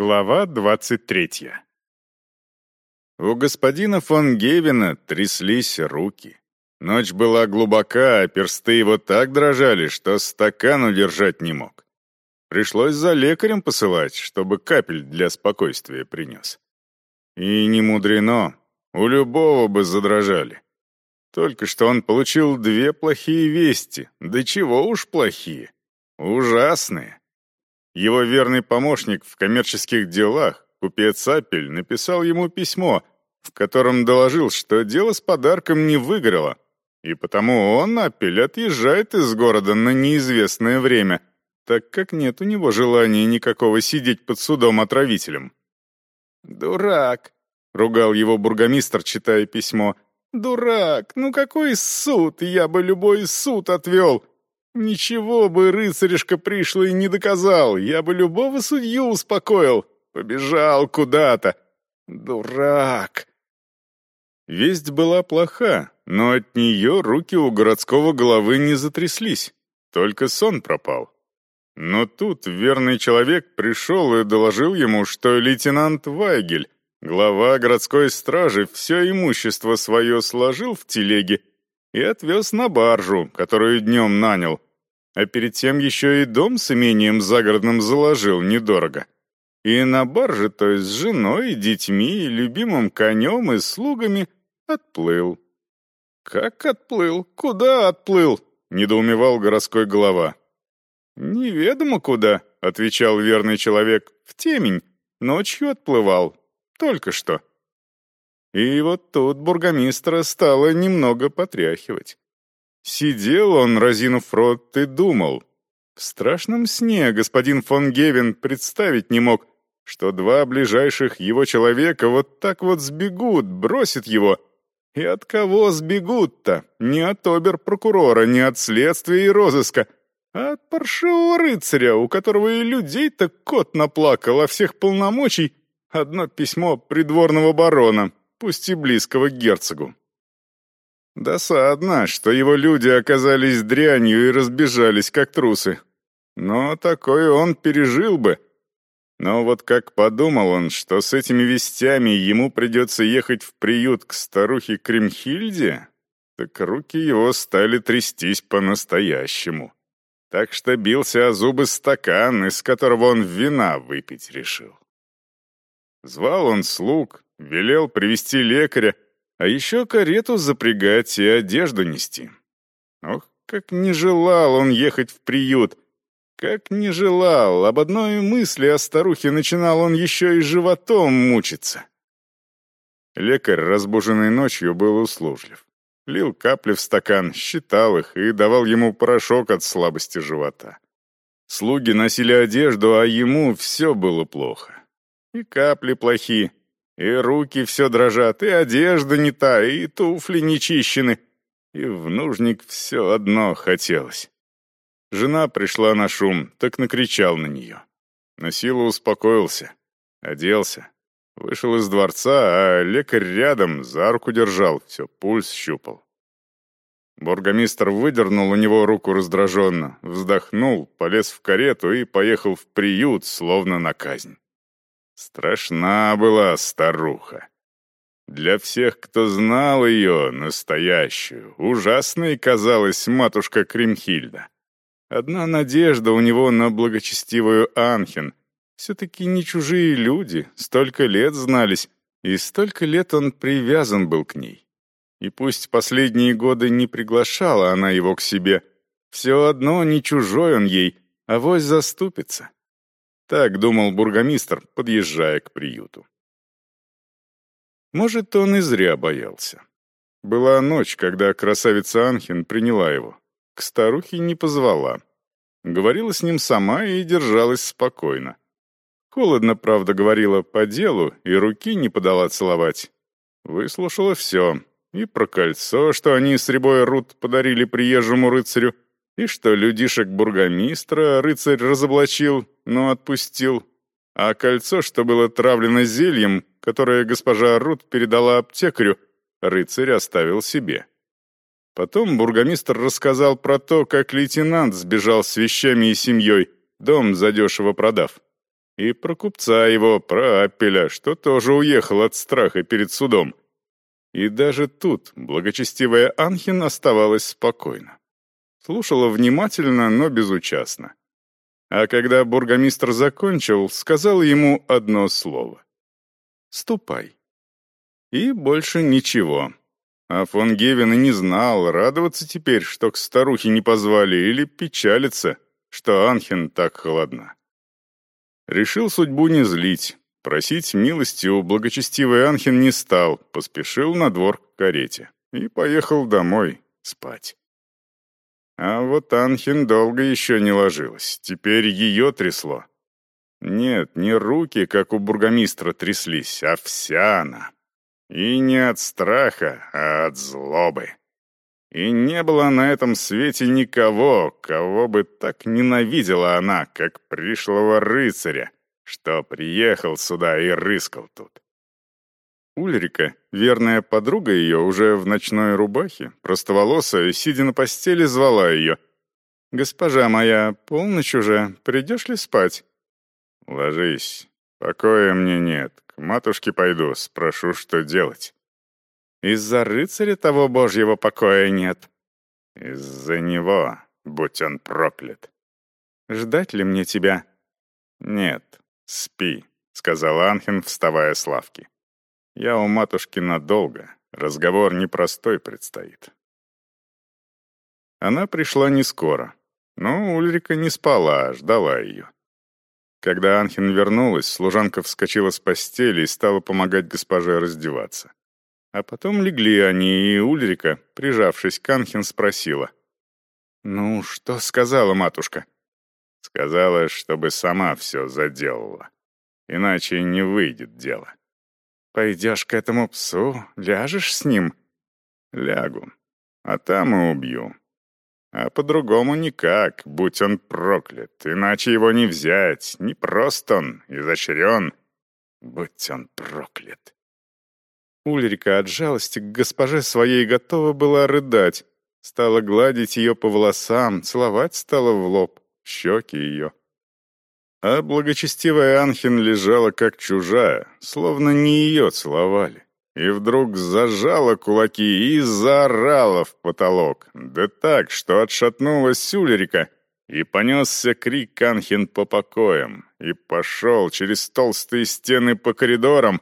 Глава двадцать третья. У господина фон Гевена тряслись руки. Ночь была глубока, а персты его так дрожали, что стакан удержать не мог. Пришлось за лекарем посылать, чтобы капель для спокойствия принес. И не мудрено, у любого бы задрожали. Только что он получил две плохие вести, да чего уж плохие, ужасные. Его верный помощник в коммерческих делах, купец Апель, написал ему письмо, в котором доложил, что дело с подарком не выиграло, и потому он, Апель, отъезжает из города на неизвестное время, так как нет у него желания никакого сидеть под судом отравителем. «Дурак!» — ругал его бургомистр, читая письмо. «Дурак! Ну какой суд? Я бы любой суд отвел! Ничего бы рыцаришка пришлый не доказал, я бы любого судью успокоил. Побежал куда-то. Дурак. Весть была плоха, но от нее руки у городского головы не затряслись. Только сон пропал. Но тут верный человек пришел и доложил ему, что лейтенант Вайгель, глава городской стражи, все имущество свое сложил в телеге и отвез на баржу, которую днем нанял, а перед тем еще и дом с имением загородным заложил недорого. И на барже, то есть с женой, детьми, любимым конем и слугами, отплыл. «Как отплыл? Куда отплыл?» — недоумевал городской голова. «Неведомо куда», — отвечал верный человек, — «в темень. Ночью отплывал. Только что». И вот тут бургомистра стало немного потряхивать. Сидел он, разинув рот, и думал. В страшном сне господин фон Гевен представить не мог, что два ближайших его человека вот так вот сбегут, бросят его. И от кого сбегут-то? Не от обер-прокурора, не от следствия и розыска, а от паршивого рыцаря, у которого и людей-то кот наплакал, а всех полномочий одно письмо придворного барона, пусть и близкого к герцогу. Досадно, что его люди оказались дрянью и разбежались, как трусы. Но такое он пережил бы. Но вот как подумал он, что с этими вестями ему придется ехать в приют к старухе Кремхильде, так руки его стали трястись по-настоящему. Так что бился о зубы стакан, из которого он вина выпить решил. Звал он слуг, велел привести лекаря, а еще карету запрягать и одежду нести. Ох, как не желал он ехать в приют. Как не желал, об одной мысли о старухе начинал он еще и животом мучиться. Лекарь, разбуженный ночью, был услужлив. Лил капли в стакан, считал их и давал ему порошок от слабости живота. Слуги носили одежду, а ему все было плохо. И капли плохие, и руки все дрожат, и одежда не та, и туфли не чищены, и в нужник все одно хотелось. Жена пришла на шум, так накричал на нее. На силу успокоился, оделся, вышел из дворца, а лекарь рядом за руку держал, все пульс щупал. Бургомистр выдернул у него руку раздраженно, вздохнул, полез в карету и поехал в приют, словно на казнь. Страшна была старуха. Для всех, кто знал ее, настоящую, ужасной казалась матушка Кримхильда. Одна надежда у него на благочестивую Анхен. Все-таки не чужие люди, столько лет знались, и столько лет он привязан был к ней. И пусть последние годы не приглашала она его к себе, все одно не чужой он ей, а вось заступится. Так думал бургомистр, подъезжая к приюту. Может, он и зря боялся. Была ночь, когда красавица Анхин приняла его. К старухе не позвала. Говорила с ним сама и держалась спокойно. Холодно, правда, говорила по делу и руки не подала целовать. Выслушала все. И про кольцо, что они с Рябой Рут подарили приезжему рыцарю, и что людишек бургомистра рыцарь разоблачил, но отпустил. А кольцо, что было травлено зельем, которое госпожа Рут передала аптекарю, рыцарь оставил себе. Потом бургомистр рассказал про то, как лейтенант сбежал с вещами и семьей, дом задешево продав. И про купца его, про Аппеля, что тоже уехал от страха перед судом. И даже тут благочестивая Анхин оставалась спокойна. Слушала внимательно, но безучастно. А когда бургомистр закончил, сказал ему одно слово. «Ступай». И больше ничего. А фон Гевен и не знал, радоваться теперь, что к старухе не позвали, или печалиться, что Анхен так холодна. Решил судьбу не злить. Просить милости у благочестивой Анхен не стал, поспешил на двор к карете и поехал домой спать. А вот Анхин долго еще не ложилась, теперь ее трясло. Нет, не руки, как у бургомистра, тряслись, а вся она. И не от страха, а от злобы. И не было на этом свете никого, кого бы так ненавидела она, как пришлого рыцаря, что приехал сюда и рыскал тут. Ульрика, верная подруга ее, уже в ночной рубахе, простоволосая, сидя на постели, звала ее. «Госпожа моя, полночь уже, придешь ли спать?» «Ложись, покоя мне нет, к матушке пойду, спрошу, что делать». Из-за рыцаря того божьего покоя нет. Из-за него, будь он проклят. Ждать ли мне тебя? Нет, спи, сказал Анхен, вставая с лавки. Я у матушки надолго, разговор непростой предстоит. Она пришла не скоро, но Ульрика не спала, а ждала ее. Когда Анхен вернулась, служанка вскочила с постели и стала помогать госпоже раздеваться. А потом легли они, и Ульрика, прижавшись к Анхен, спросила. «Ну, что сказала матушка?» «Сказала, чтобы сама все заделала. Иначе не выйдет дело». «Пойдешь к этому псу, ляжешь с ним?» «Лягу. А там и убью. А по-другому никак, будь он проклят. Иначе его не взять. Не прост он, изощрен. Будь он проклят». Ульрика от жалости к госпоже своей готова была рыдать. Стала гладить ее по волосам, целовать стала в лоб, щеки ее. А благочестивая Анхин лежала как чужая, словно не ее целовали. И вдруг зажала кулаки и заорала в потолок. Да так, что отшатнулась Ульрика, и понесся крик Анхин по покоям, и пошел через толстые стены по коридорам,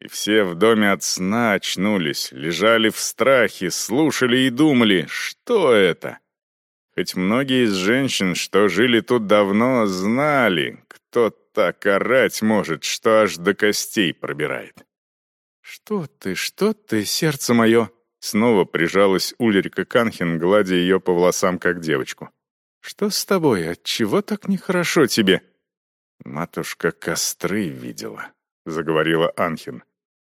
и все в доме от сна очнулись, лежали в страхе, слушали и думали, что это. Хоть многие из женщин, что жили тут давно, знали, кто так орать может, что аж до костей пробирает. «Что ты, что ты, сердце мое?» Снова прижалась Ульрика Канхен, гладя ее по волосам, как девочку. «Что с тобой? Отчего так нехорошо тебе?» Матушка костры видела заговорила Анхин.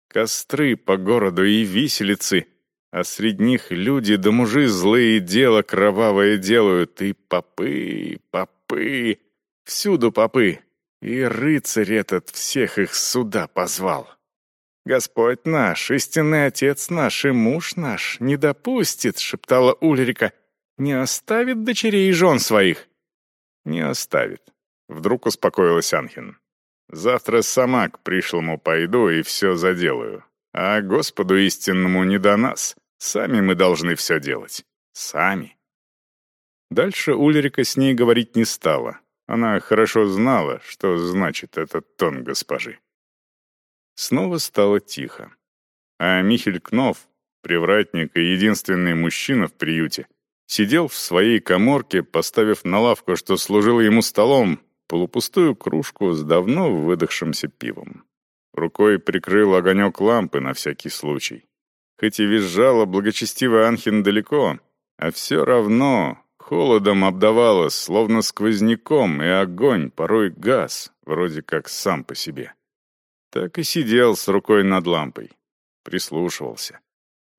«Костры по городу и виселицы, а среди них люди да мужи злые дела кровавое делают, и попы, попы, всюду попы, и рыцарь этот всех их сюда позвал. Господь наш, истинный отец наш и муж наш не допустит, шептала Ульрика, не оставит дочерей и жен своих. Не оставит. Вдруг успокоилась Анхин. Завтра сама к пришлому пойду и все заделаю. А Господу истинному не до нас. Сами мы должны все делать. Сами. Дальше Ульрика с ней говорить не стала. Она хорошо знала, что значит этот тон госпожи. Снова стало тихо. А Михель Кнов, привратник и единственный мужчина в приюте, сидел в своей коморке, поставив на лавку, что служило ему столом, полупустую кружку с давно выдохшимся пивом. Рукой прикрыл огонек лампы на всякий случай. Хоть и визжала благочестивая Анхин далеко, а все равно холодом обдавало, словно сквозняком, и огонь, порой газ, вроде как сам по себе. Так и сидел с рукой над лампой, прислушивался.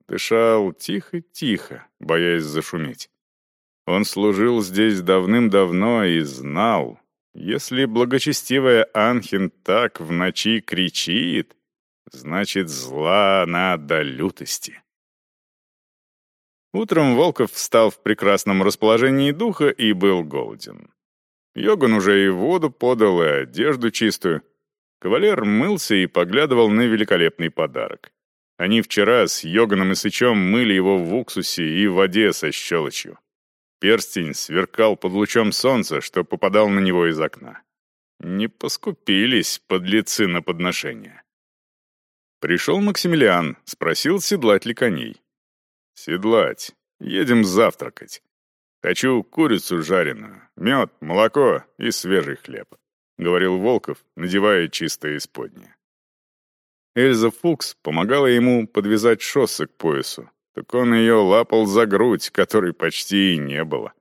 Дышал тихо-тихо, боясь зашуметь. Он служил здесь давным-давно и знал, если благочестивая Анхин так в ночи кричит, значит, зла она до лютости. Утром Волков встал в прекрасном расположении духа и был голоден. Йоган уже и воду подал, и одежду чистую. Кавалер мылся и поглядывал на великолепный подарок. Они вчера с Йоганом и Сычом мыли его в уксусе и в воде со щелочью. Перстень сверкал под лучом солнца, что попадал на него из окна. Не поскупились подлецы на подношение. Пришел Максимилиан, спросил, седлать ли коней. «Седлать. Едем завтракать. Хочу курицу жареную, мед, молоко и свежий хлеб», — говорил Волков, надевая чистое исподнее. Эльза Фукс помогала ему подвязать шоссы к поясу, так он ее лапал за грудь, которой почти и не было.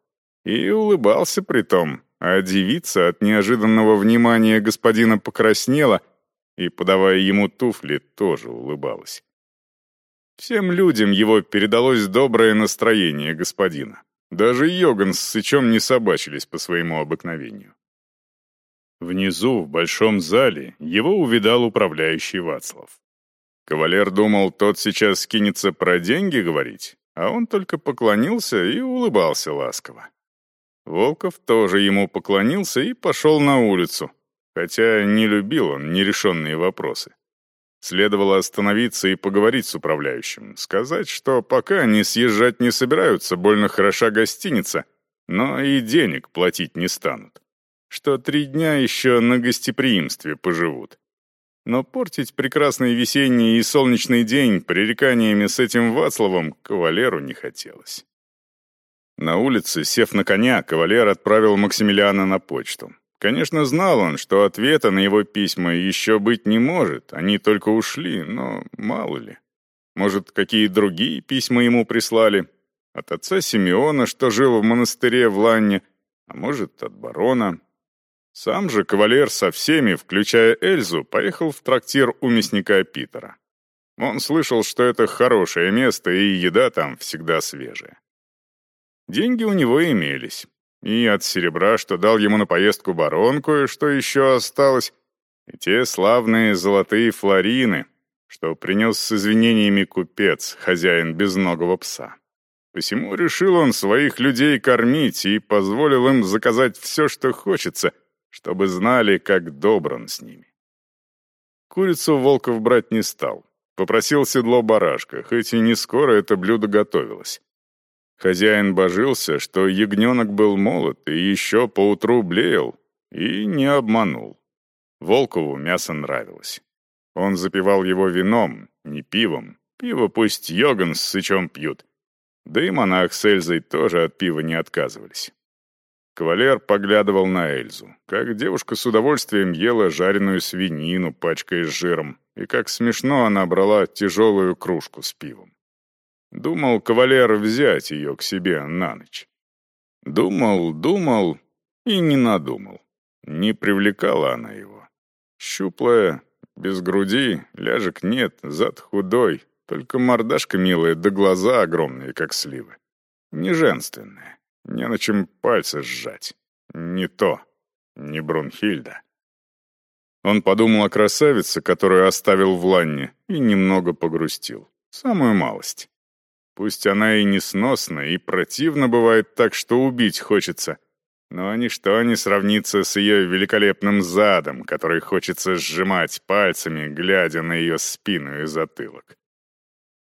И улыбался при том, а девица от неожиданного внимания господина покраснела и, подавая ему туфли, тоже улыбалась. Всем людям его передалось доброе настроение господина. Даже Йоган с Сычом не собачились по своему обыкновению. Внизу, в большом зале, его увидал управляющий Вацлав. Кавалер думал, тот сейчас кинется про деньги говорить, а он только поклонился и улыбался ласково. Волков тоже ему поклонился и пошел на улицу, хотя не любил он нерешенные вопросы. Следовало остановиться и поговорить с управляющим, сказать, что пока они съезжать не собираются, больно хороша гостиница, но и денег платить не станут. Что три дня еще на гостеприимстве поживут. Но портить прекрасный весенний и солнечный день пререканиями с этим Вацлавом кавалеру не хотелось. На улице, сев на коня, кавалер отправил Максимилиана на почту. Конечно, знал он, что ответа на его письма еще быть не может, они только ушли, но мало ли. Может, какие другие письма ему прислали? От отца Симеона, что жил в монастыре в Ланне, а может, от барона. Сам же кавалер со всеми, включая Эльзу, поехал в трактир у мясника Питера. Он слышал, что это хорошее место, и еда там всегда свежая. Деньги у него имелись. И от серебра, что дал ему на поездку барон, кое-что еще осталось, и те славные золотые флорины, что принес с извинениями купец, хозяин безногого пса. Посему решил он своих людей кормить и позволил им заказать все, что хочется, чтобы знали, как добр он с ними. Курицу Волков брать не стал. Попросил седло барашка, хоть и не скоро это блюдо готовилось. Хозяин божился, что ягненок был молод и еще поутру блеял, и не обманул. Волкову мясо нравилось. Он запивал его вином, не пивом. Пиво пусть Йоган с Сычом пьют. Да и монах с Эльзой тоже от пива не отказывались. Кавалер поглядывал на Эльзу, как девушка с удовольствием ела жареную свинину, пачкаясь жиром, и как смешно она брала тяжелую кружку с пивом. Думал кавалер взять ее к себе на ночь. Думал, думал и не надумал. Не привлекала она его. Щуплая, без груди, ляжек нет, зад худой, только мордашка милая да глаза огромные, как сливы. Не женственная, не на чем пальцы сжать. Не то, не Брунхильда. Он подумал о красавице, которую оставил в Ланне, и немного погрустил. Самую малость. Пусть она и несносна, и противно бывает так, что убить хочется, но ничто не сравнится с ее великолепным задом, который хочется сжимать пальцами, глядя на ее спину и затылок.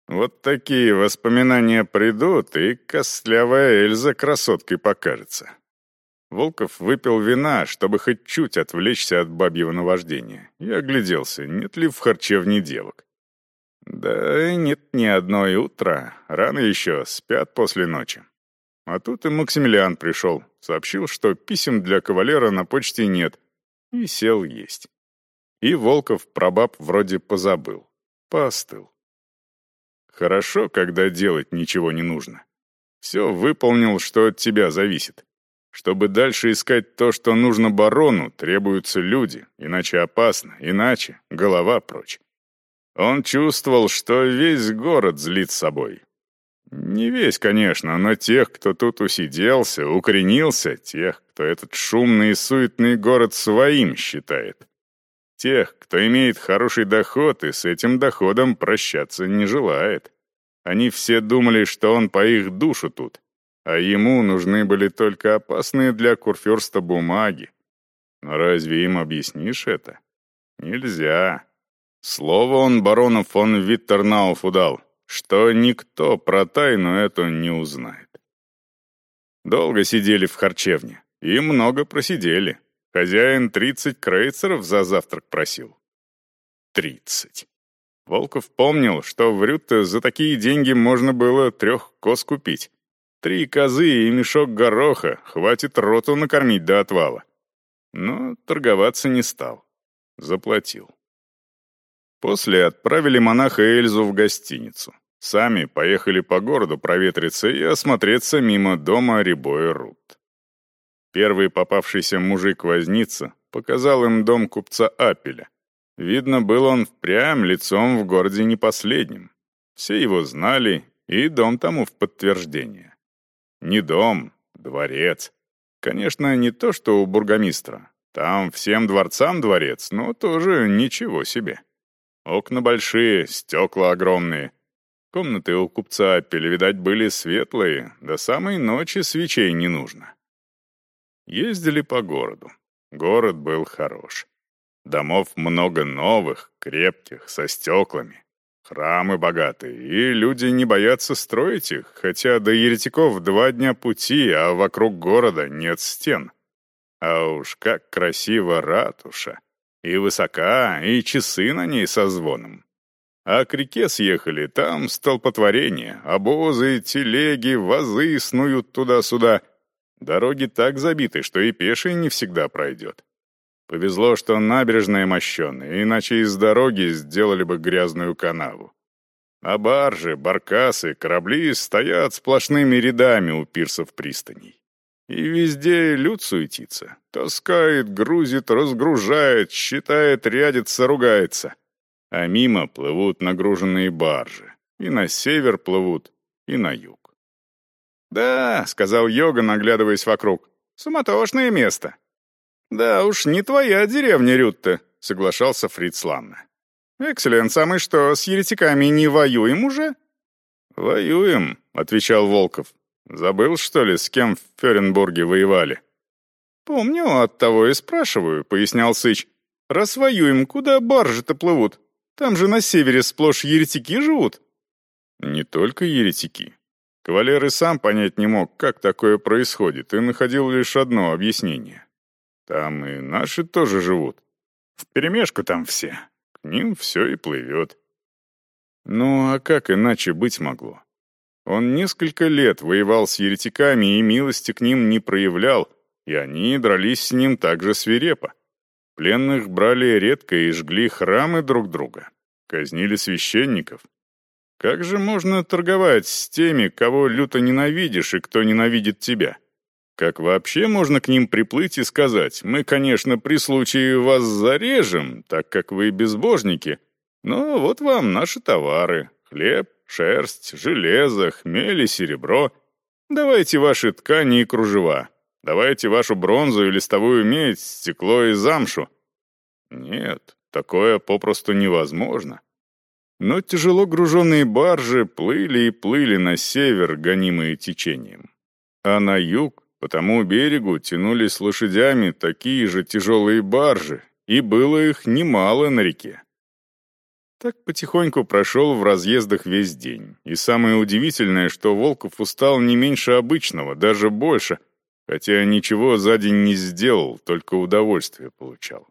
Вот такие воспоминания придут, и костлявая Эльза красоткой покажется. Волков выпил вина, чтобы хоть чуть отвлечься от бабьего наваждения, и огляделся, нет ли в харчевне девок. Да нет ни одной утра, рано еще, спят после ночи. А тут и Максимилиан пришел, сообщил, что писем для кавалера на почте нет, и сел есть. И Волков про баб вроде позабыл, поостыл. Хорошо, когда делать ничего не нужно. Все выполнил, что от тебя зависит. Чтобы дальше искать то, что нужно барону, требуются люди, иначе опасно, иначе голова прочь. Он чувствовал, что весь город злит собой. Не весь, конечно, но тех, кто тут усиделся, укоренился, тех, кто этот шумный и суетный город своим считает. Тех, кто имеет хороший доход и с этим доходом прощаться не желает. Они все думали, что он по их душу тут. а ему нужны были только опасные для Курфюрста бумаги. Но разве им объяснишь это? Нельзя. Слово он барону фон Виттернауфу дал, что никто про тайну эту не узнает. Долго сидели в харчевне, и много просидели. Хозяин тридцать крейцеров за завтрак просил. Тридцать. Волков помнил, что в Рютте за такие деньги можно было трех коз купить. Три козы и мешок гороха хватит роту накормить до отвала. Но торговаться не стал. Заплатил. После отправили монаха Эльзу в гостиницу. Сами поехали по городу проветриться и осмотреться мимо дома Рябоя Рут. Первый попавшийся мужик-возница показал им дом купца Апеля. Видно, был он впрямь лицом в городе не последним. Все его знали, и дом тому в подтверждение. Не дом, дворец. Конечно, не то, что у бургомистра. Там всем дворцам дворец, но тоже ничего себе. Окна большие, стекла огромные. Комнаты у купца Апеля, видать, были светлые, до самой ночи свечей не нужно. Ездили по городу. Город был хорош. Домов много новых, крепких, со стеклами. Храмы богатые, и люди не боятся строить их, хотя до еретиков два дня пути, а вокруг города нет стен. А уж как красиво ратуша! И высока, и часы на ней со звоном. А к реке съехали, там столпотворение, обозы, телеги, вазы снуют туда-сюда. Дороги так забиты, что и пеший не всегда пройдет. Повезло, что набережная мощеная, иначе из дороги сделали бы грязную канаву. А баржи, баркасы, корабли стоят сплошными рядами у пирсов пристаней. И везде люд суетится. Таскает, грузит, разгружает, считает, рядится, ругается. А мимо плывут нагруженные баржи. И на север плывут, и на юг. «Да», — сказал Йога, наглядываясь вокруг, — «суматошное место». «Да уж, не твоя деревня, Рютта», — соглашался Фриц Ланна. «Экселленс, а мы что, с еретиками не воюем уже?» «Воюем», — отвечал Волков. Забыл, что ли, с кем в Ференбурге воевали?» «Помню, оттого и спрашиваю», — пояснял Сыч. «Раз воюем, куда баржи-то плывут? Там же на севере сплошь еретики живут». «Не только еретики». Кавалер и сам понять не мог, как такое происходит, и находил лишь одно объяснение. «Там и наши тоже живут. Вперемешку там все. К ним все и плывет». Ну, а как иначе быть могло? Он несколько лет воевал с еретиками и милости к ним не проявлял, и они дрались с ним также свирепо. Пленных брали редко и жгли храмы друг друга. Казнили священников. Как же можно торговать с теми, кого люто ненавидишь и кто ненавидит тебя? Как вообще можно к ним приплыть и сказать, мы, конечно, при случае вас зарежем, так как вы безбожники, но вот вам наши товары, хлеб, шерсть, железо, хмель и серебро. Давайте ваши ткани и кружева. Давайте вашу бронзу и листовую медь, стекло и замшу. Нет, такое попросту невозможно. Но тяжело груженные баржи плыли и плыли на север, гонимые течением. А на юг, по тому берегу, тянулись лошадями такие же тяжелые баржи, и было их немало на реке. Так потихоньку прошел в разъездах весь день. И самое удивительное, что Волков устал не меньше обычного, даже больше, хотя ничего за день не сделал, только удовольствие получал.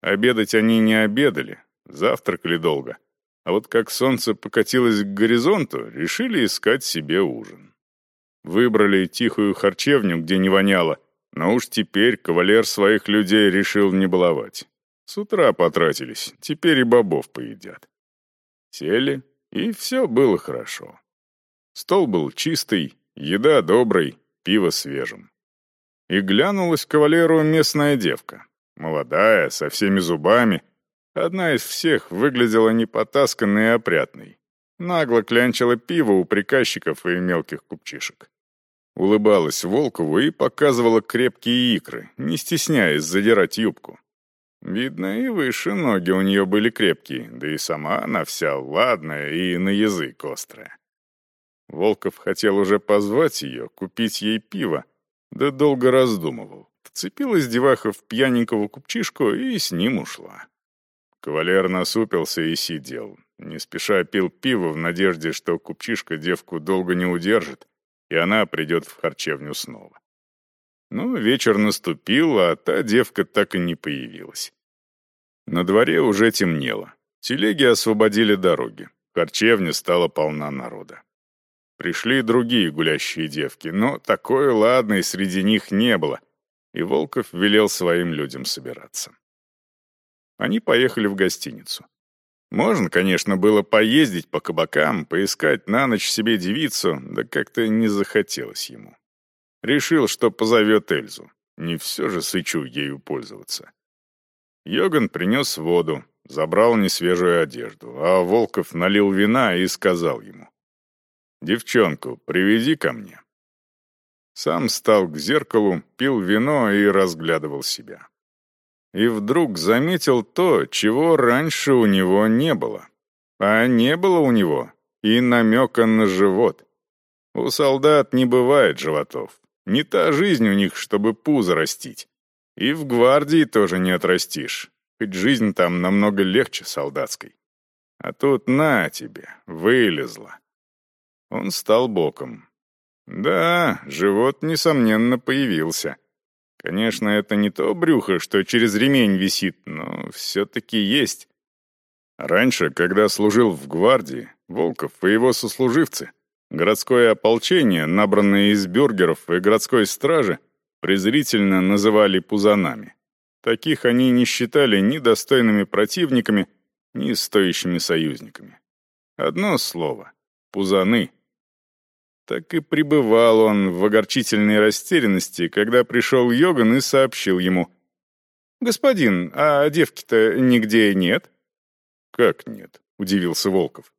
Обедать они не обедали, завтракали долго. А вот как солнце покатилось к горизонту, решили искать себе ужин. Выбрали тихую харчевню, где не воняло, но уж теперь кавалер своих людей решил не баловать. С утра потратились, теперь и бобов поедят. Сели, и все было хорошо. Стол был чистый, еда доброй, пиво свежим. И глянулась кавалеру местная девка. Молодая, со всеми зубами. Одна из всех выглядела непотасканной и опрятной. Нагло клянчила пиво у приказчиков и мелких купчишек. Улыбалась Волкову и показывала крепкие икры, не стесняясь задирать юбку. Видно, и выше ноги у нее были крепкие, да и сама она вся ладная и на язык острая. Волков хотел уже позвать ее, купить ей пиво, да долго раздумывал. Вцепилась деваха в пьяненького купчишку и с ним ушла. Кавалер насупился и сидел. Не спеша пил пиво в надежде, что купчишка девку долго не удержит, и она придет в харчевню снова. Но вечер наступил, а та девка так и не появилась. На дворе уже темнело. Телеги освободили дороги. Харчевня стала полна народа. Пришли другие гулящие девки, но такой ладной среди них не было, и Волков велел своим людям собираться. Они поехали в гостиницу. Можно, конечно, было поездить по кабакам, поискать на ночь себе девицу, да как-то не захотелось ему. Решил, что позовет Эльзу. Не все же сычу ею пользоваться. Йоган принес воду, забрал несвежую одежду, а Волков налил вина и сказал ему. «Девчонку приведи ко мне». Сам стал к зеркалу, пил вино и разглядывал себя и вдруг заметил то, чего раньше у него не было. А не было у него и намека на живот. У солдат не бывает животов. Не та жизнь у них, чтобы пузо растить. И в гвардии тоже не отрастишь, хоть жизнь там намного легче солдатской. А тут на тебе, вылезла. Он стал боком. Да, живот, несомненно, появился. Конечно, это не то брюхо, что через ремень висит, но все-таки есть. Раньше, когда служил в гвардии, Волков и его сослуживцы, городское ополчение, набранное из бюргеров и городской стражи, презрительно называли пузанами. Таких они не считали ни достойными противниками, ни стоящими союзниками. Одно слово — пузаны — так и пребывал он в огорчительной растерянности, когда пришел Йоган и сообщил ему. «Господин, а девки-то нигде нет?» «Как нет?» — удивился Волков.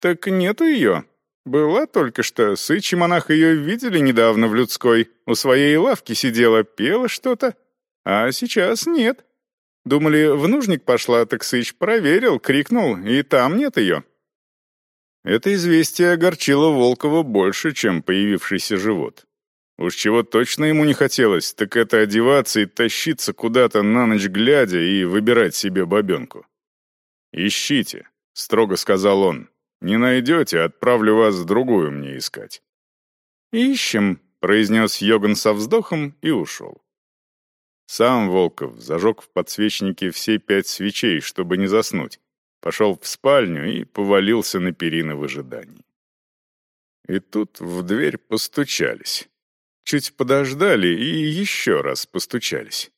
«Так нету ее. Была только что. Сыч и монах ее видели недавно в людской. У своей лавки сидела, пела что-то. А сейчас нет. Думали, в нужник пошла, так Сыч проверил, крикнул, и там нет ее». Это известие огорчило Волкова больше, чем появившийся живот. Уж чего точно ему не хотелось, так это одеваться и тащиться куда-то на ночь глядя и выбирать себе бабенку. «Ищите», — строго сказал он. «Не найдете, отправлю вас другую мне искать». «Ищем», — произнес Йоган со вздохом и ушел. Сам Волков зажег в подсвечнике все пять свечей, чтобы не заснуть, пошел в спальню и повалился на перины в ожидании. И тут в дверь постучались. Чуть подождали и еще раз постучались.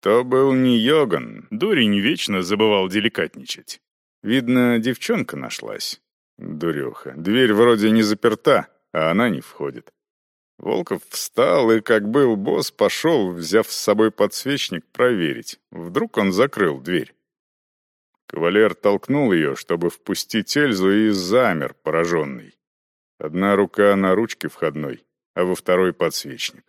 То был не Йоган, дурень вечно забывал деликатничать. Видно, девчонка нашлась. Дуреха. Дверь вроде не заперта, а она не входит. Волков встал и, как был босс, пошел, взяв с собой подсвечник, проверить. Вдруг он закрыл дверь. Кавалер толкнул ее, чтобы впустить Эльзу, и замер, пораженный. Одна рука на ручке входной, а во второй подсвечник.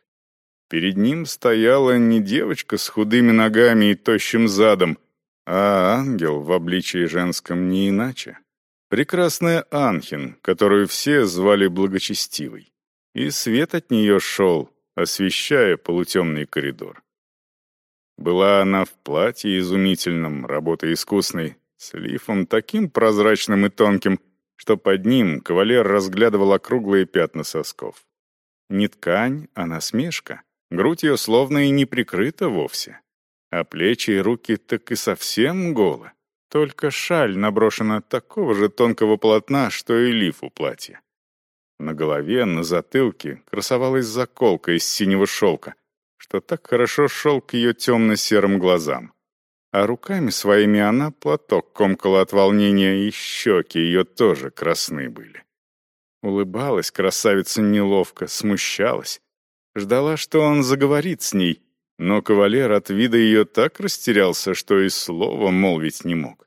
Перед ним стояла не девочка с худыми ногами и тощим задом, а ангел в обличии женском не иначе. Прекрасная Анхин, которую все звали благочестивой. И свет от нее шел, освещая полутемный коридор. Была она в платье изумительном, работы искусной, с лифом таким прозрачным и тонким, что под ним кавалер разглядывал округлые пятна сосков. Не ткань, а насмешка. Грудь ее словно и не прикрыта вовсе. А плечи и руки так и совсем голы. Только шаль наброшена такого же тонкого полотна, что и лиф у платья. На голове, на затылке красовалась заколка из синего шелка, что так хорошо шел к ее темно-серым глазам. А руками своими она платок комкала от волнения, и щеки ее тоже красны были. Улыбалась красавица неловко, смущалась. Ждала, что он заговорит с ней, но кавалер от вида ее так растерялся, что и слова молвить не мог.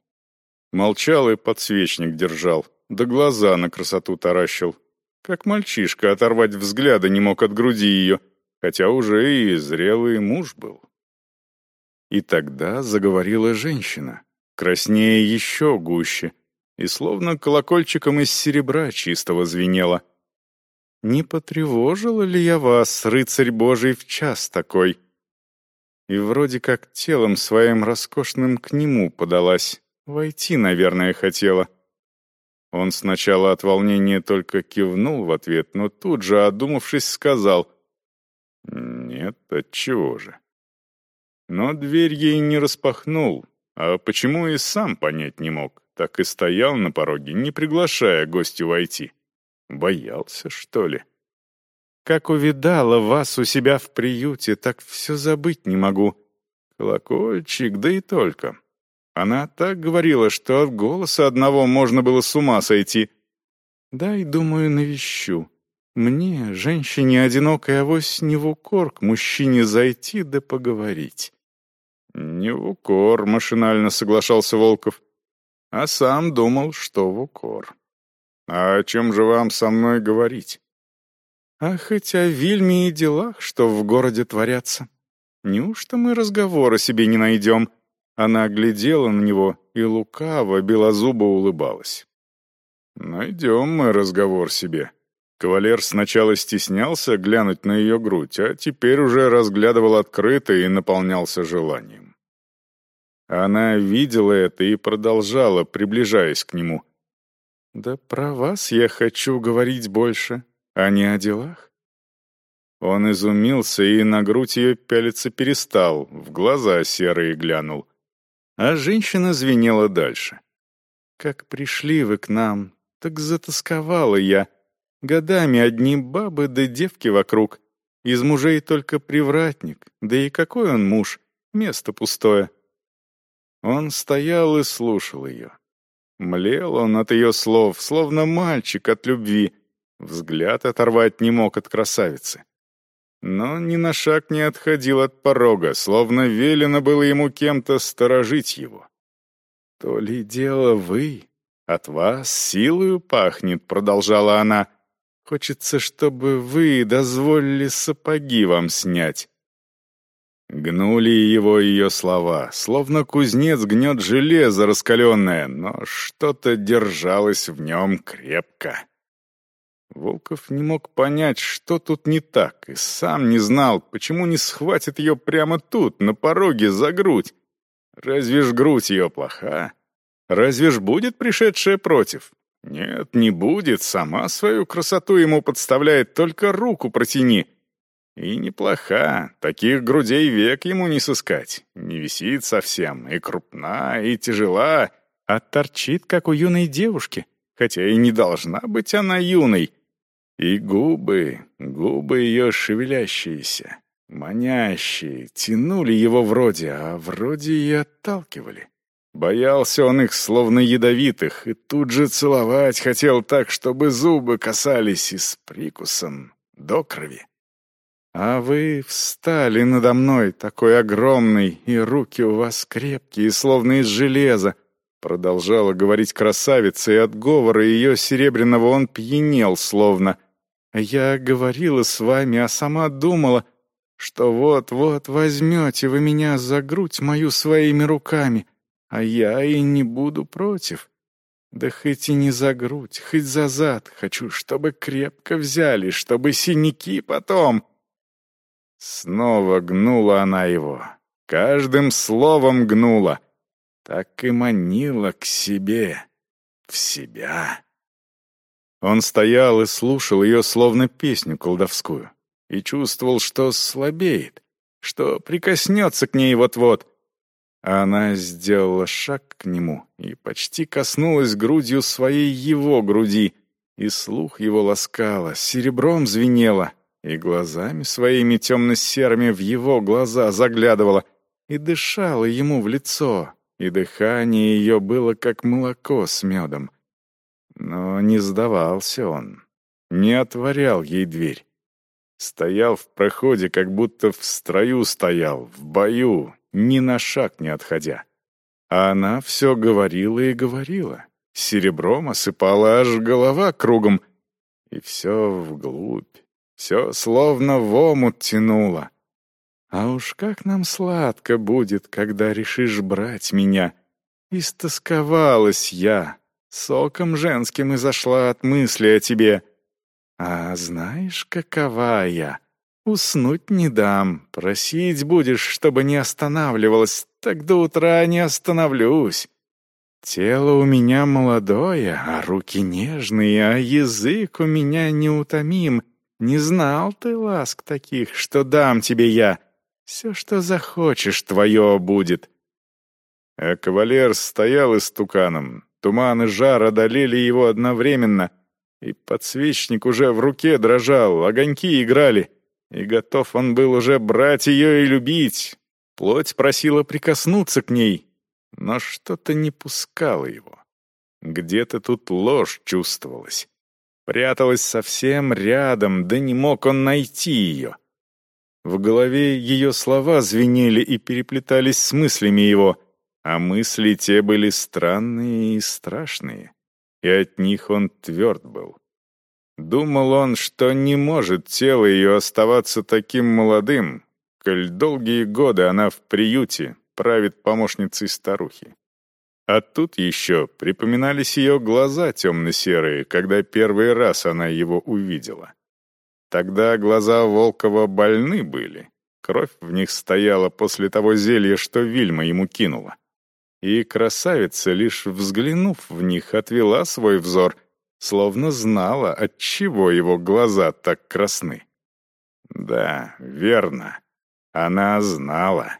Молчал и подсвечник держал, да глаза на красоту таращил. Как мальчишка оторвать взгляда не мог от груди ее, хотя уже и зрелый муж был. И тогда заговорила женщина, краснее еще гуще, и словно колокольчиком из серебра чистого звенела. не потревожила ли я вас, рыцарь Божий, в час такой?» И вроде как телом своим роскошным к нему подалась. Войти, наверное, хотела. Он сначала от волнения только кивнул в ответ, но тут же, одумавшись, сказал «Нет, отчего же». Но дверь ей не распахнул, а почему и сам понять не мог, так и стоял на пороге, не приглашая гостю войти. Боялся, что ли? Как увидала вас у себя в приюте, так все забыть не могу. Колокольчик, да и только. Она так говорила, что от голоса одного можно было с ума сойти. Дай, думаю, навещу. Мне, женщине одинокой, авось не в укор к мужчине зайти да поговорить. «Не в укор», — машинально соглашался Волков. А сам думал, что в укор. «А о чем же вам со мной говорить?» «А хоть о Вильме и делах, что в городе творятся. Неужто мы разговора себе не найдем?» Она глядела на него и лукаво, белозубо улыбалась. «Найдем мы разговор себе». Кавалер сначала стеснялся глянуть на ее грудь, а теперь уже разглядывал открыто и наполнялся желанием. Она видела это и продолжала, приближаясь к нему. «Да про вас я хочу говорить больше, а не о делах». Он изумился и на грудь ее пялиться перестал, в глаза серые глянул. А женщина звенела дальше. «Как пришли вы к нам, так затасковала я. Годами одни бабы да девки вокруг. Из мужей только привратник, да и какой он муж, место пустое». Он стоял и слушал ее. Млел он от ее слов, словно мальчик от любви. Взгляд оторвать не мог от красавицы но ни на шаг не отходил от порога, словно велено было ему кем-то сторожить его. «То ли дело вы? От вас силою пахнет», — продолжала она. «Хочется, чтобы вы дозволили сапоги вам снять». Гнули его ее слова, словно кузнец гнет железо раскаленное, но что-то держалось в нем крепко. Волков не мог понять, что тут не так, и сам не знал, почему не схватит ее прямо тут, на пороге, за грудь. Разве ж грудь ее плоха? Разве ж будет пришедшая против? Нет, не будет, сама свою красоту ему подставляет, только руку протяни. И неплоха, таких грудей век ему не сыскать. Не висит совсем, и крупна, и тяжела, а торчит, как у юной девушки, хотя и не должна быть она юной. И губы, губы ее шевелящиеся, манящие, тянули его вроде, а вроде и отталкивали. Боялся он их, словно ядовитых, и тут же целовать хотел так, чтобы зубы касались и с прикусом до крови. А вы встали надо мной, такой огромный, и руки у вас крепкие, словно из железа, продолжала говорить красавица, и от говора ее серебряного он пьянел, словно — я говорила с вами, а сама думала, что вот-вот возьмете вы меня за грудь мою своими руками, а я и не буду против. Да хоть и не за грудь, хоть за зад, хочу, чтобы крепко взяли, чтобы синяки потом. Снова гнула она его, каждым словом гнула, так и манила к себе, в себя. Он стоял и слушал ее словно песню колдовскую и чувствовал, что слабеет, что прикоснется к ней вот-вот. А она сделала шаг к нему и почти коснулась грудью своей его груди, и слух его ласкала, серебром звенела, и глазами своими темно-серыми в его глаза заглядывала, и дышала ему в лицо, и дыхание ее было как молоко с медом — но не сдавался он, не отворял ей дверь. Стоял в проходе, как будто в строю стоял, в бою, ни на шаг не отходя. А она все говорила и говорила. Серебром осыпала аж голова кругом. И все вглубь, все словно в омут тянуло. А уж как нам сладко будет, когда решишь брать меня. Истосковалась я, Соком женским изошла от мысли о тебе. А знаешь, какова я? Уснуть не дам, просить будешь, чтобы не останавливалась, так до утра не остановлюсь. Тело у меня молодое, а руки нежные, а язык у меня неутомим. Не знал ты ласк таких, что дам тебе я. Все, что захочешь, твое будет». А кавалер стоял истуканом. Туман и жар одолели его одновременно, и подсвечник уже в руке дрожал, огоньки играли, и готов он был уже брать ее и любить. Плоть просила прикоснуться к ней, но что-то не пускало его. Где-то тут ложь чувствовалась. Пряталась совсем рядом, да не мог он найти ее. В голове ее слова звенели и переплетались с мыслями его, а мысли те были странные и страшные, и от них он тверд был. Думал он, что не может тело ее оставаться таким молодым, коль долгие годы она в приюте, правит помощницей старухи. А тут еще припоминались ее глаза темно-серые, когда первый раз она его увидела. Тогда глаза Волкова больны были, кровь в них стояла после того зелья, что Вильма ему кинула. И красавица, лишь взглянув в них, отвела свой взор, словно знала, отчего его глаза так красны. Да, верно, она знала.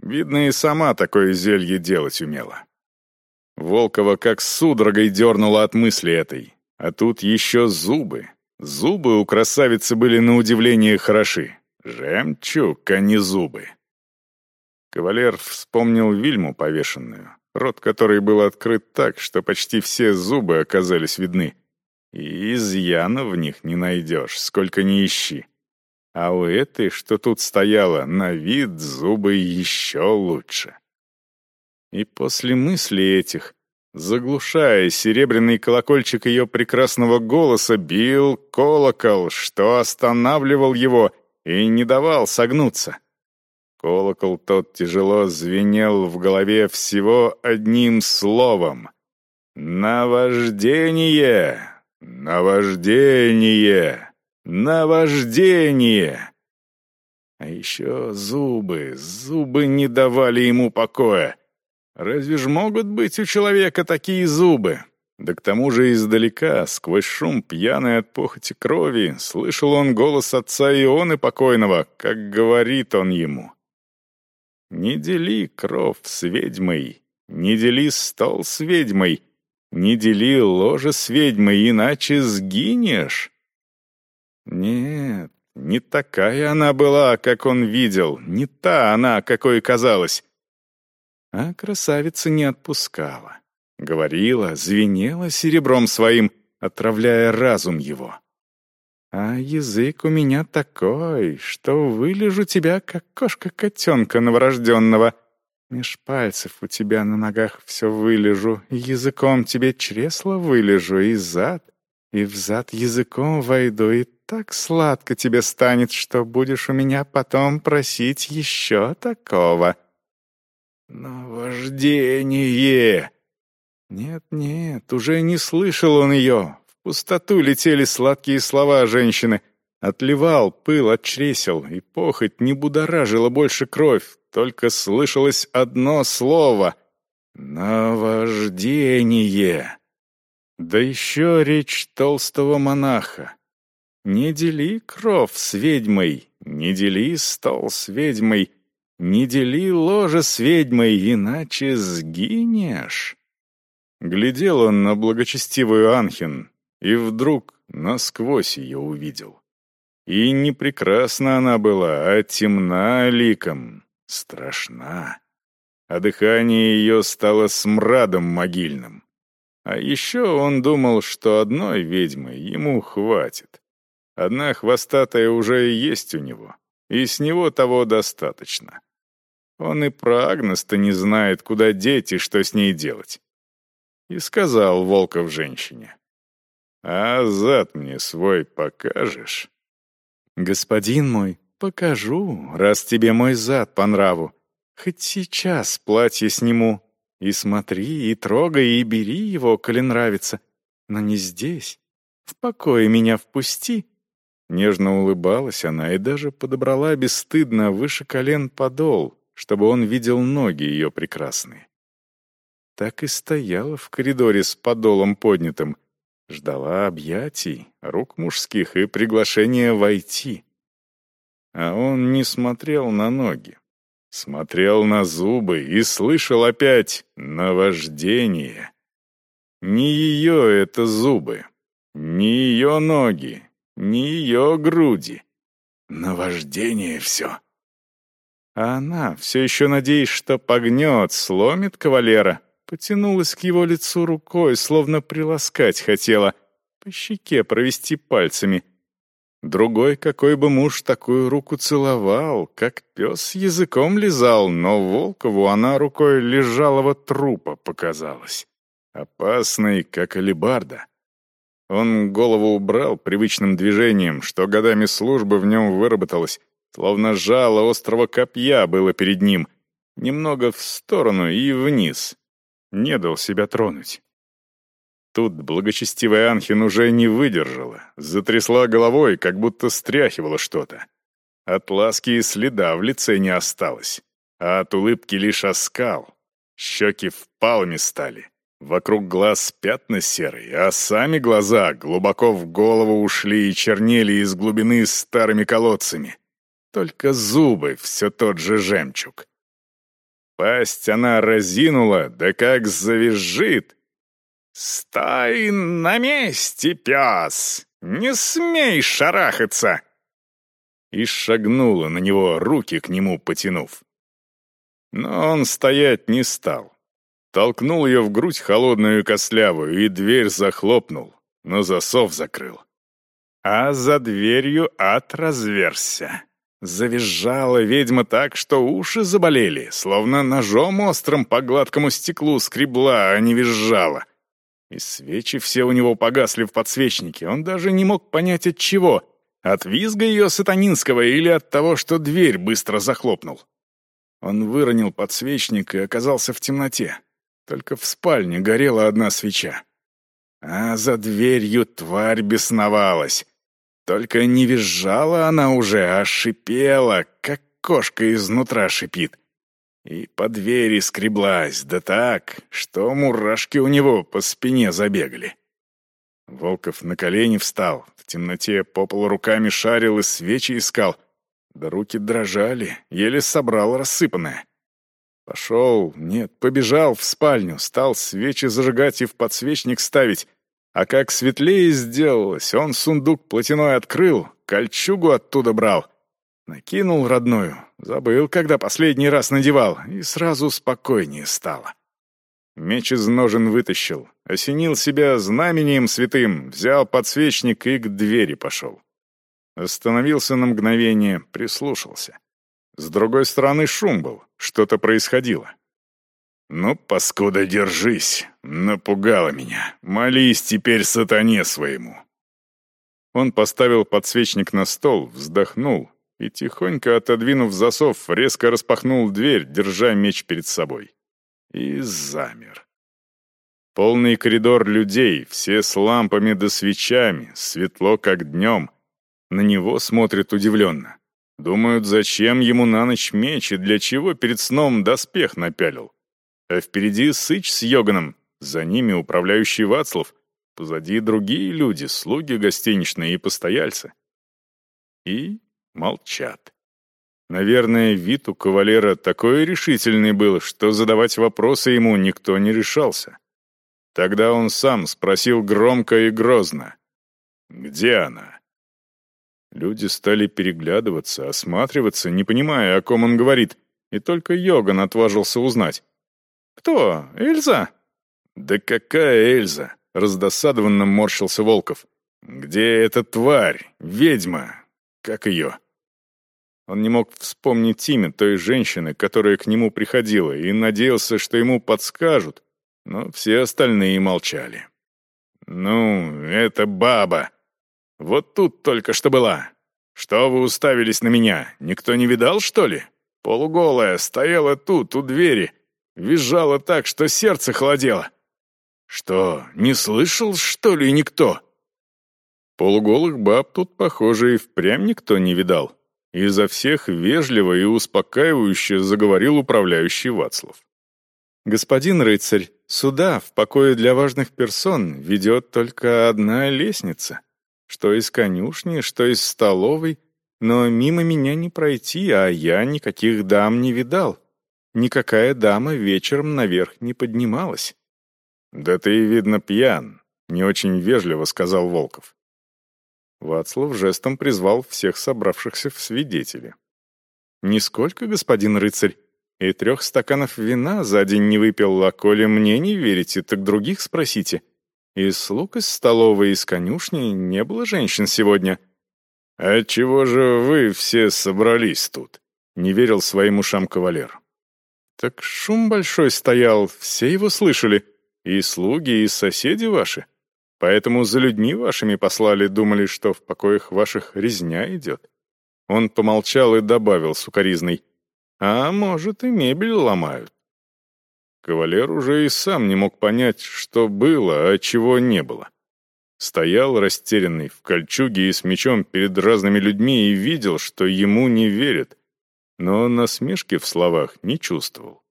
Видно, и сама такое зелье делать умела. Волкова как судорогой дернула от мысли этой. А тут еще зубы. Зубы у красавицы были на удивление хороши. Жемчуг, а не зубы. Кавалер вспомнил Вильму повешенную, рот которой был открыт так, что почти все зубы оказались видны. И изъяна в них не найдешь, сколько ни ищи. А у этой, что тут стояла, на вид зубы еще лучше. И после мыслей этих, заглушая серебряный колокольчик ее прекрасного голоса, бил колокол, что останавливал его и не давал согнуться. Колокол тот тяжело звенел в голове всего одним словом. «Наваждение! Наваждение!» Наваждение! А еще зубы, зубы не давали ему покоя. Разве ж могут быть у человека такие зубы? Да к тому же издалека, сквозь шум пьяной от похоти крови, слышал он голос отца Ионы покойного, как говорит он ему. «Не дели кров с ведьмой, не дели стол с ведьмой, не дели ложе с ведьмой, иначе сгинешь». Нет, не такая она была, как он видел, не та она, какой казалась. А красавица не отпускала. Говорила, звенела серебром своим, отравляя разум его. А язык у меня такой, что вылежу тебя, как кошка-котенка новорожденного. Меж пальцев у тебя на ногах все вылежу, языком тебе чресло вылежу и зад, и взад языком войду, и так сладко тебе станет, что будешь у меня потом просить еще такого». «Наваждение!» Нет-нет, уже не слышал он ее. Пустоту летели сладкие слова женщины. Отливал пыл от чресел, и похоть не будоражила больше кровь, только слышалось одно слово — «наваждение». Да еще речь толстого монаха. Не дели кров с ведьмой, не дели стол с ведьмой, не дели ложе с ведьмой, иначе сгинешь. Глядел он на благочестивую Анхин, и вдруг насквозь ее увидел. И не прекрасна она была, а темна ликом, страшна. А дыхание ее стало смрадом могильным. А еще он думал, что одной ведьмы ему хватит. Одна хвостатая уже есть у него, и с него того достаточно. Он и про Агнес-то не знает, куда деть и что с ней делать. И сказал Волков женщине, «А зад мне свой покажешь?» «Господин мой, покажу, раз тебе мой зад по нраву. Хоть сейчас платье сниму. И смотри, и трогай, и бери его, коли нравится. Но не здесь, В покое меня впусти!» Нежно улыбалась она и даже подобрала бесстыдно выше колен подол, чтобы он видел ноги ее прекрасные. Так и стояла в коридоре с подолом поднятым, ждала объятий, рук мужских и приглашения войти. А он не смотрел на ноги, смотрел на зубы и слышал опять наваждение. Не ее это зубы, не ее ноги, не ее груди. Наваждение все. А она, все еще надеясь, что погнет, сломит кавалера, потянулась к его лицу рукой, словно приласкать хотела, по щеке провести пальцами. Другой какой бы муж такую руку целовал, как пес языком лизал, но Волкову она рукой лежалого трупа показалась. Опасный, как алебарда. Он голову убрал привычным движением, что годами службы в нем выработалось, словно жало острого копья было перед ним, немного в сторону и вниз. Не дал себя тронуть. Тут благочестивая Анхин уже не выдержала, затрясла головой, как будто стряхивала что-то. От ласки и следа в лице не осталось, а от улыбки лишь оскал. Щеки впалыми стали. Вокруг глаз пятна серые, а сами глаза глубоко в голову ушли и чернели из глубины старыми колодцами. Только зубы все тот же жемчуг. Пасть она разинула, да как завизжит. «Стой на месте, пес! Не смей шарахаться!» И шагнула на него, руки к нему потянув. Но он стоять не стал толкнул ее в грудь холодную и костлявую, и дверь захлопнул, но засов закрыл. А за дверью ад разверся. Завизжала ведьма так, что уши заболели, словно ножом острым по гладкому стеклу скребла, а не визжала. И свечи все у него погасли в подсвечнике, он даже не мог понять от чего — от визга ее сатанинского или от того, что дверь быстро захлопнул. Он выронил подсвечник и оказался в темноте. Только в спальне горела одна свеча. А за дверью тварь бесновалась. Только не визжала она уже, а шипела, как кошка изнутра шипит. И по двери скреблась, да так, что мурашки у него по спине забегали. Волков на колени встал, в темноте по полу руками шарил и свечи искал. Да руки дрожали, еле собрал рассыпанное. Пошел, нет, побежал в спальню, стал свечи зажигать и в подсвечник ставить. А как светлее сделалось, он сундук платяной открыл, кольчугу оттуда брал. Накинул родную, забыл, когда последний раз надевал, и сразу спокойнее стало. Меч из ножен вытащил, осенил себя знамением святым, взял подсвечник и к двери пошел. Остановился на мгновение, прислушался. С другой стороны шум был, что-то происходило. «Ну, паскуда, держись! Напугала меня! Молись теперь сатане своему!» Он поставил подсвечник на стол, вздохнул и, тихонько отодвинув засов, резко распахнул дверь, держа меч перед собой. И замер. Полный коридор людей, все с лампами да свечами, светло как днем. На него смотрят удивленно. Думают, зачем ему на ночь меч и для чего перед сном доспех напялил. А впереди Сыч с Йоганом, за ними управляющий Вацлав, позади другие люди, слуги гостиничные и постояльцы. И молчат. Наверное, вид у кавалера такой решительный был, что задавать вопросы ему никто не решался. Тогда он сам спросил громко и грозно. «Где она?» Люди стали переглядываться, осматриваться, не понимая, о ком он говорит, и только Йоган отважился узнать. «Кто? Эльза?» «Да какая Эльза?» — раздосадованно морщился Волков. «Где эта тварь? Ведьма? Как ее?» Он не мог вспомнить имя той женщины, которая к нему приходила, и надеялся, что ему подскажут, но все остальные молчали. «Ну, это баба!» Вот тут только что была. Что вы уставились на меня? Никто не видал, что ли? Полуголая, стояла тут, у двери. Визжала так, что сердце холодело. Что, не слышал, что ли, никто? Полуголых баб тут, похоже, и впрямь никто не видал. Изо всех вежливо и успокаивающе заговорил управляющий Вацлав. «Господин рыцарь, сюда, в покое для важных персон, ведет только одна лестница. Что из конюшни, что из столовой, но мимо меня не пройти, а я никаких дам не видал. Никакая дама вечером наверх не поднималась». «Да ты, видно, пьян», — не очень вежливо сказал Волков. Вацлав жестом призвал всех собравшихся в свидетели. «Нисколько, господин рыцарь, и трех стаканов вина за день не выпил, а коли мне не верите, так других спросите. Из слуг из столовой, из конюшни не было женщин сегодня». «А чего же вы все собрались тут?» — не верил своим ушам кавалер. «Так шум большой стоял, все его слышали, и слуги, и соседи ваши». Поэтому за людьми вашими послали, думали, что в покоях ваших резня идет». Он помолчал и добавил сукоризный. «А может, и мебель ломают». Кавалер уже и сам не мог понять, что было, а чего не было. Стоял растерянный в кольчуге и с мечом перед разными людьми и видел, что ему не верят, но насмешки в словах не чувствовал.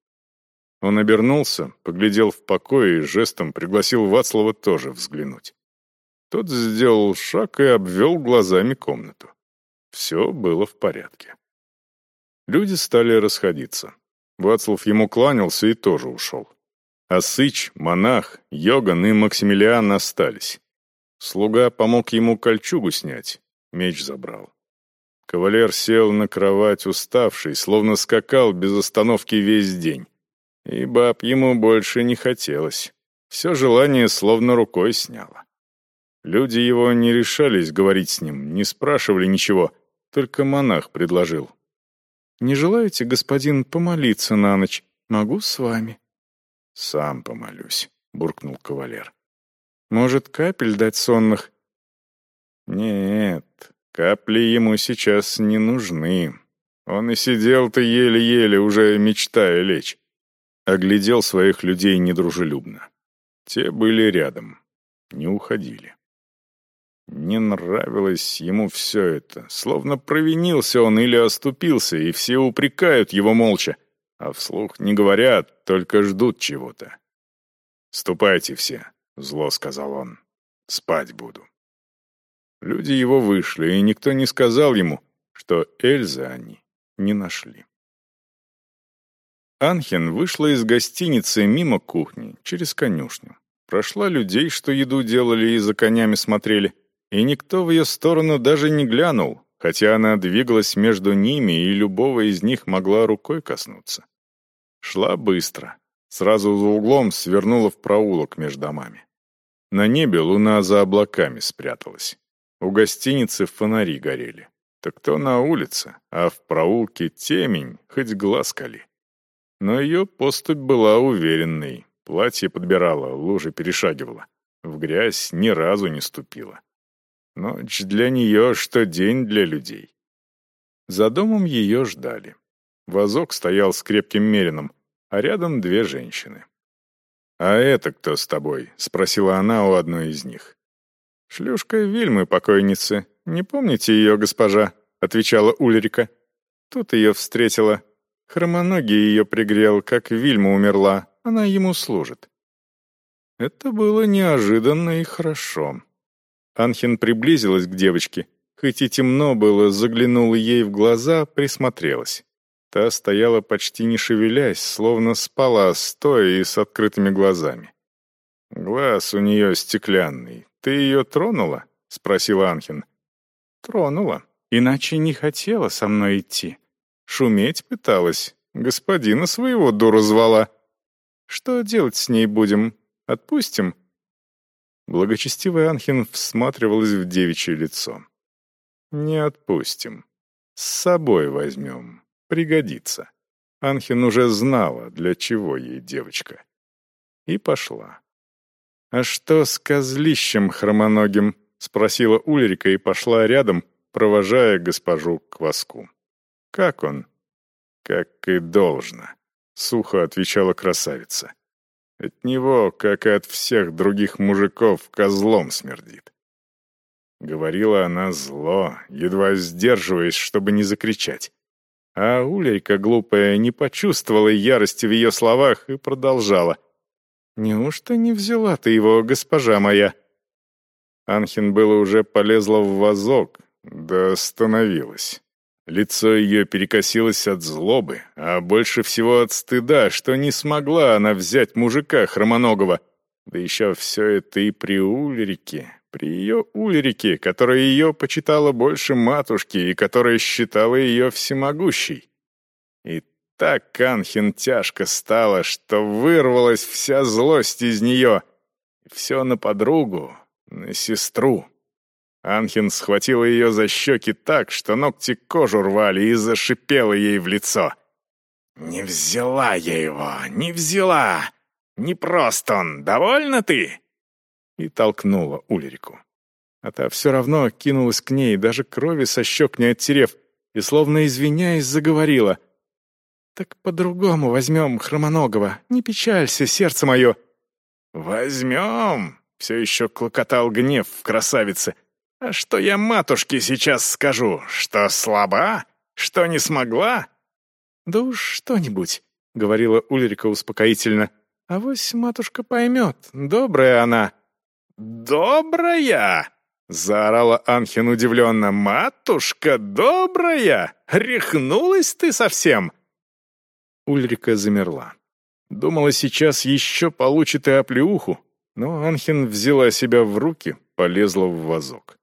Он обернулся, поглядел в покой и жестом пригласил Вацлава тоже взглянуть. Тот сделал шаг и обвел глазами комнату. Все было в порядке. Люди стали расходиться. Вацлав ему кланялся и тоже ушел. А Сыч, монах, Йоган и Максимилиан остались. Слуга помог ему кольчугу снять, меч забрал. Кавалер сел на кровать уставший, словно скакал без остановки весь день. И баб ему больше не хотелось. Все желание словно рукой сняло. Люди его не решались говорить с ним, не спрашивали ничего, только монах предложил. «Не желаете, господин, помолиться на ночь? Могу с вами?» «Сам помолюсь», — буркнул кавалер. «Может, капель дать сонных?» «Нет, капли ему сейчас не нужны. Он и сидел-то еле-еле, уже мечтая лечь оглядел своих людей недружелюбно. Те были рядом, не уходили. Не нравилось ему все это, словно провинился он или оступился, и все упрекают его молча, а вслух не говорят, только ждут чего-то. «Ступайте все», — зло сказал он, — «спать буду». Люди его вышли, и никто не сказал ему, что Эльзы они не нашли. Анхен вышла из гостиницы мимо кухни, через конюшню. Прошла людей, что еду делали и за конями смотрели, и никто в ее сторону даже не глянул, хотя она двигалась между ними, и любого из них могла рукой коснуться. Шла быстро. Сразу за углом свернула в проулок между домами. На небе луна за облаками спряталась. У гостиницы фонари горели. Так кто на улице, а в проулке темень, хоть глаз кали. Но ее поступь была уверенной. Платье подбирала, лужи перешагивала. В грязь ни разу не ступила. Ночь для нее, что день для людей. За домом ее ждали. Возок стоял с крепким мерином, а рядом две женщины. «А это кто с тобой?» — спросила она у одной из них. «Шлюшка Вильмы, покойницы. Не помните ее, госпожа?» — отвечала Ульрика. Тут ее встретила Хромоногий ее пригрел, как Вильма умерла, она ему служит. Это было неожиданно и хорошо. Анхин приблизилась к девочке, хоть и темно было, заглянула ей в глаза, присмотрелась. Та стояла почти не шевелясь, словно спала, стоя и с открытыми глазами. «Глаз у нее стеклянный. Ты ее тронула?» — спросил Анхин. «Тронула. Иначе не хотела со мной идти. Шуметь пыталась, господина своего дуру звала. Что делать с ней будем? Отпустим?» Благочестивый Анхин всматривалась в девичье лицо. «Не отпустим. С собой возьмем. Пригодится». Анхин уже знала, для чего ей девочка. И пошла. «А что с козлищем хромоногим?» — спросила Ульрика и пошла рядом, провожая госпожу к воску. «Как он?» «Как и должно», — сухо отвечала красавица. «От него, как и от всех других мужиков, козлом смердит». — говорила она зло, едва сдерживаясь, чтобы не закричать. А Ульрика, глупая, не почувствовала ярости в ее словах и продолжала. «Неужто не взяла ты его, госпожа моя?» Анхин было уже полезла в вазок, да остановилась. Лицо ее перекосилось от злобы, а больше всего от стыда, что не смогла она взять мужика хромоногого. Да еще все это и при Ульрике, при ее Ульрике, которая ее почитала больше матушки и которая считала ее всемогущей. Так Анхин тяжко стало, что вырвалась вся злость из нее. Все на подругу, на сестру. Анхин схватила ее за щеки так, что ногти кожу рвали и зашипела ей в лицо. «Не взяла я его, не взяла! Не прост он, довольна ты?» И толкнула Ульрику. А та все равно кинулась к ней, даже крови со щек не оттерев, и, словно извиняясь, заговорила. «Так по-другому возьмем Хромоногого, не печалься, сердце мое!» «Возьмем!» — все еще клокотал гнев в красавице — а что я матушке сейчас скажу? Что слаба? Что не смогла?» «Да уж что-нибудь», — говорила Ульрика успокоительно. А «Авось матушка поймет, добрая она». «Добрая?» — заорала Анхин удивленно. «Матушка добрая? Рехнулась ты совсем?» Ульрика замерла. Думала, сейчас еще получит и оплеуху, но Анхин взяла себя в руки, полезла в вазок.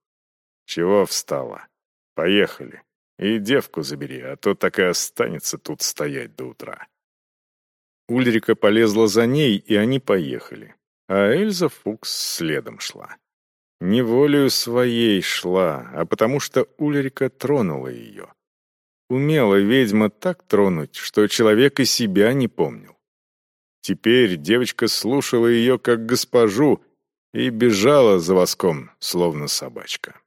«Чего встала? Поехали. И девку забери, а то так и останется тут стоять до утра». Ульрика полезла за ней, и они поехали. А Эльза Фукс следом шла. Не волею своей шла, а потому что Ульрика тронула ее. Умела ведьма так тронуть, что человек и себя не помнил. Теперь девочка слушала ее как госпожу и бежала за воском, словно собачка.